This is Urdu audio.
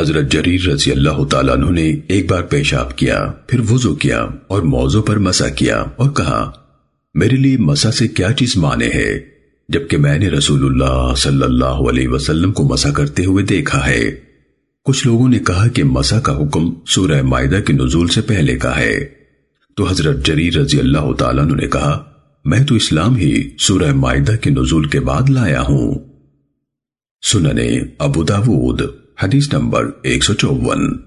حضرت جریر رضی اللہ تعالیٰ عنہ نے ایک بار پیشاب کیا، پھر وضو کیا اور موضوع پر مسا کیا اور کہا، میرے لیے مسا سے کیا چیز مانے ہے؟ جبکہ میں نے رسول اللہ صلی اللہ علیہ وسلم کو مسا کرتے ہوئے دیکھا ہے۔ کچھ لوگوں نے کہا کہ مسا کا حکم سورہ معدہ کے نزول سے پہلے کا ہے۔ تو حضرت جریر رضی اللہ تعالیٰ عنہ نے کہا، میں تو اسلام ہی سورہ معدہ کے نزول کے بعد لایا ہوں۔ سننے ابو داود حدیث نمبر ایک سو چوون